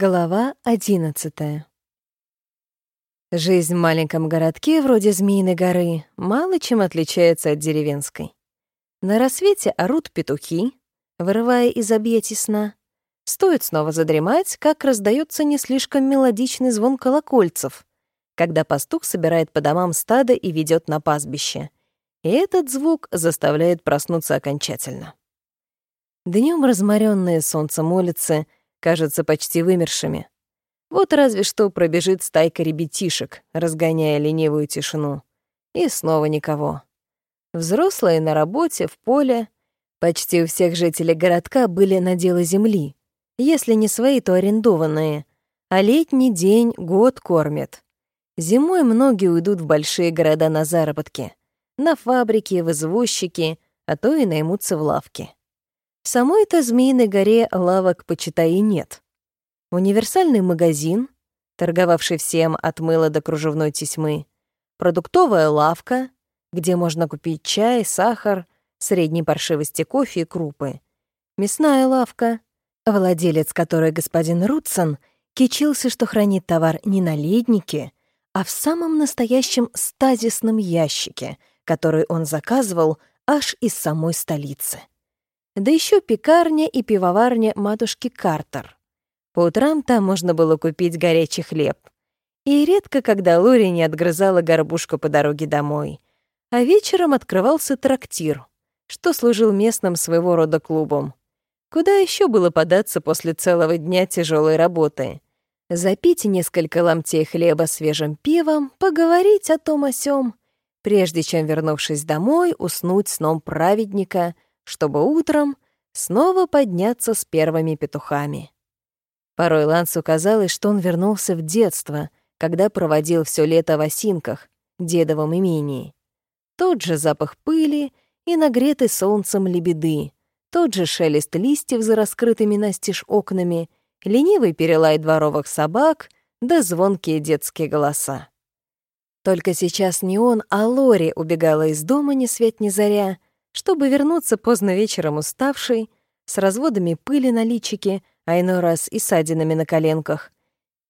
Глава одиннадцатая. Жизнь в маленьком городке вроде Змеиной горы мало чем отличается от деревенской. На рассвете орут петухи, вырывая из объятий сна. Стоит снова задремать, как раздается не слишком мелодичный звон колокольцев, когда пастух собирает по домам стадо и ведет на пастбище. И этот звук заставляет проснуться окончательно. Днем разморенные солнцем улицы — кажутся почти вымершими. Вот разве что пробежит стайка ребятишек, разгоняя ленивую тишину. И снова никого. Взрослые на работе, в поле. Почти у всех жителей городка были наделы земли. Если не свои, то арендованные. А летний день год кормят. Зимой многие уйдут в большие города на заработки. На фабрики, в извозчики, а то и наймутся в лавки. Самой-то Змеиной горе лавок, почитай, и нет. Универсальный магазин, торговавший всем от мыла до кружевной тесьмы, продуктовая лавка, где можно купить чай, сахар, средней паршивости кофе и крупы, мясная лавка, владелец которой господин Рутсон кичился, что хранит товар не на леднике, а в самом настоящем стазисном ящике, который он заказывал аж из самой столицы да еще пекарня и пивоварня матушки Картер. По утрам там можно было купить горячий хлеб. И редко, когда Лори не отгрызала горбушку по дороге домой. А вечером открывался трактир, что служил местным своего рода клубом. Куда еще было податься после целого дня тяжелой работы? Запить несколько ломтей хлеба свежим пивом, поговорить о том о сём, прежде чем, вернувшись домой, уснуть сном праведника — чтобы утром снова подняться с первыми петухами. Порой Лансу казалось, что он вернулся в детство, когда проводил все лето в осинках, дедовом имении. Тот же запах пыли и нагретый солнцем лебеды, тот же шелест листьев за раскрытыми настежь окнами, ленивый перелай дворовых собак да звонкие детские голоса. Только сейчас не он, а Лори убегала из дома ни свет ни заря, чтобы вернуться поздно вечером уставшей, с разводами пыли на личике, а иной раз и садинами на коленках.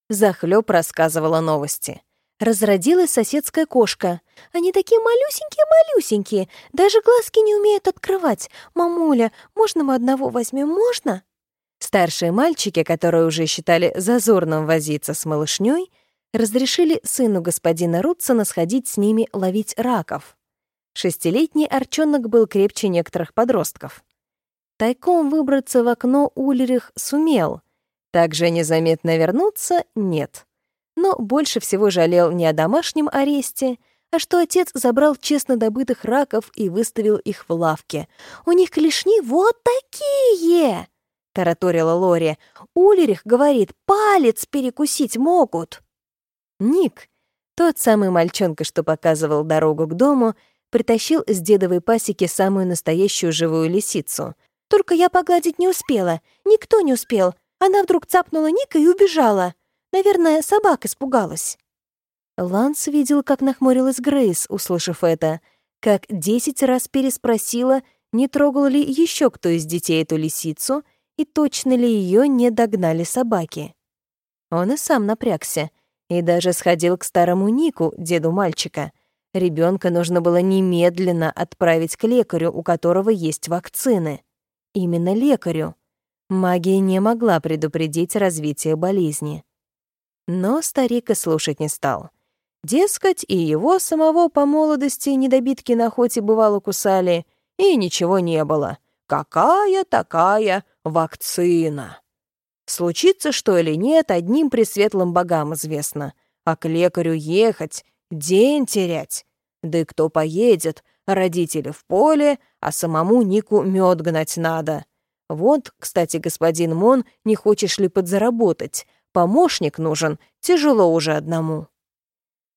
Захлёб рассказывала новости. Разродилась соседская кошка. Они такие малюсенькие-малюсенькие, даже глазки не умеют открывать. «Мамуля, можно мы одного возьмем, можно?» Старшие мальчики, которые уже считали зазорным возиться с малышней, разрешили сыну господина Рутсона сходить с ними ловить раков. Шестилетний Арчонок был крепче некоторых подростков. Тайком выбраться в окно Ульрих сумел. Также незаметно вернуться — нет. Но больше всего жалел не о домашнем аресте, а что отец забрал честно добытых раков и выставил их в лавке. «У них клешни вот такие!» — тараторила Лори. «Улерих, говорит, палец перекусить могут!» Ник, тот самый мальчонка, что показывал дорогу к дому, притащил с дедовой пасеки самую настоящую живую лисицу. Только я погладить не успела. Никто не успел. Она вдруг цапнула Ника и убежала. Наверное, собака испугалась. Ланс видел, как нахмурилась Грейс, услышав это, как десять раз переспросила, не трогал ли еще кто из детей эту лисицу и точно ли ее не догнали собаки. Он и сам напрягся и даже сходил к старому Нику, деду мальчика, Ребенка нужно было немедленно отправить к лекарю, у которого есть вакцины. Именно лекарю. Магия не могла предупредить развитие болезни. Но старик и слушать не стал. Дескать, и его самого по молодости недобитки на охоте бывало кусали, и ничего не было. Какая такая вакцина? Случится что или нет, одним пресветлым богам известно. А к лекарю ехать День терять. Да и кто поедет? Родители в поле, а самому Нику мед гнать надо. Вот, кстати, господин Мон, не хочешь ли подзаработать? Помощник нужен, тяжело уже одному.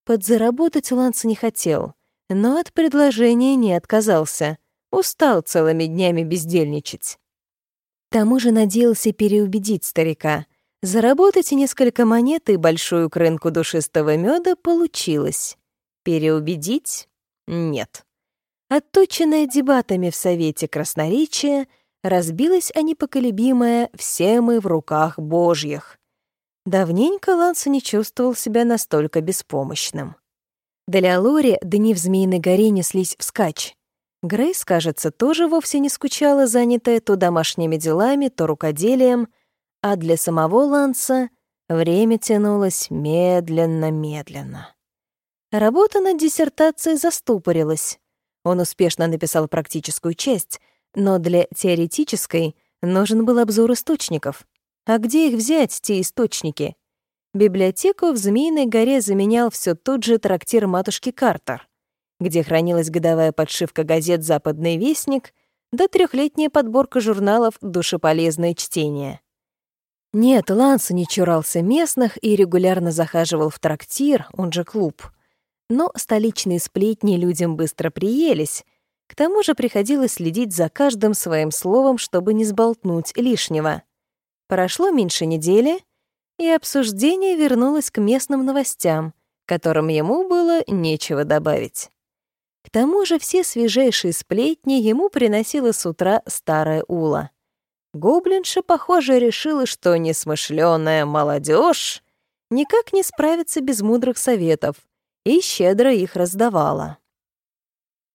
Подзаработать Ланс не хотел, но от предложения не отказался. Устал целыми днями бездельничать. К тому же надеялся переубедить старика. Заработать несколько монет и большую крынку душистого меда получилось. Переубедить? Нет. Отточенная дебатами в Совете Красноречия, разбилась о непоколебимое «все мы в руках Божьих». Давненько Ланс не чувствовал себя настолько беспомощным. Для Лори дни в Змеиной горе неслись вскачь. Грейс, кажется, тоже вовсе не скучала, занятая то домашними делами, то рукоделием, а для самого Ланса время тянулось медленно-медленно. Работа над диссертацией застопорилась. Он успешно написал практическую часть, но для теоретической нужен был обзор источников. А где их взять, те источники? Библиотеку в Змеиной горе заменял все тот же трактир матушки Картер где хранилась годовая подшивка газет «Западный вестник» да трехлетняя подборка журналов «Душеполезное чтение». Нет, Ланс не чурался местных и регулярно захаживал в трактир, он же клуб. Но столичные сплетни людям быстро приелись. К тому же приходилось следить за каждым своим словом, чтобы не сболтнуть лишнего. Прошло меньше недели, и обсуждение вернулось к местным новостям, которым ему было нечего добавить. К тому же все свежайшие сплетни ему приносила с утра старая Ула. Гоблинша, похоже, решила, что несмышленая молодежь никак не справится без мудрых советов, и щедро их раздавала.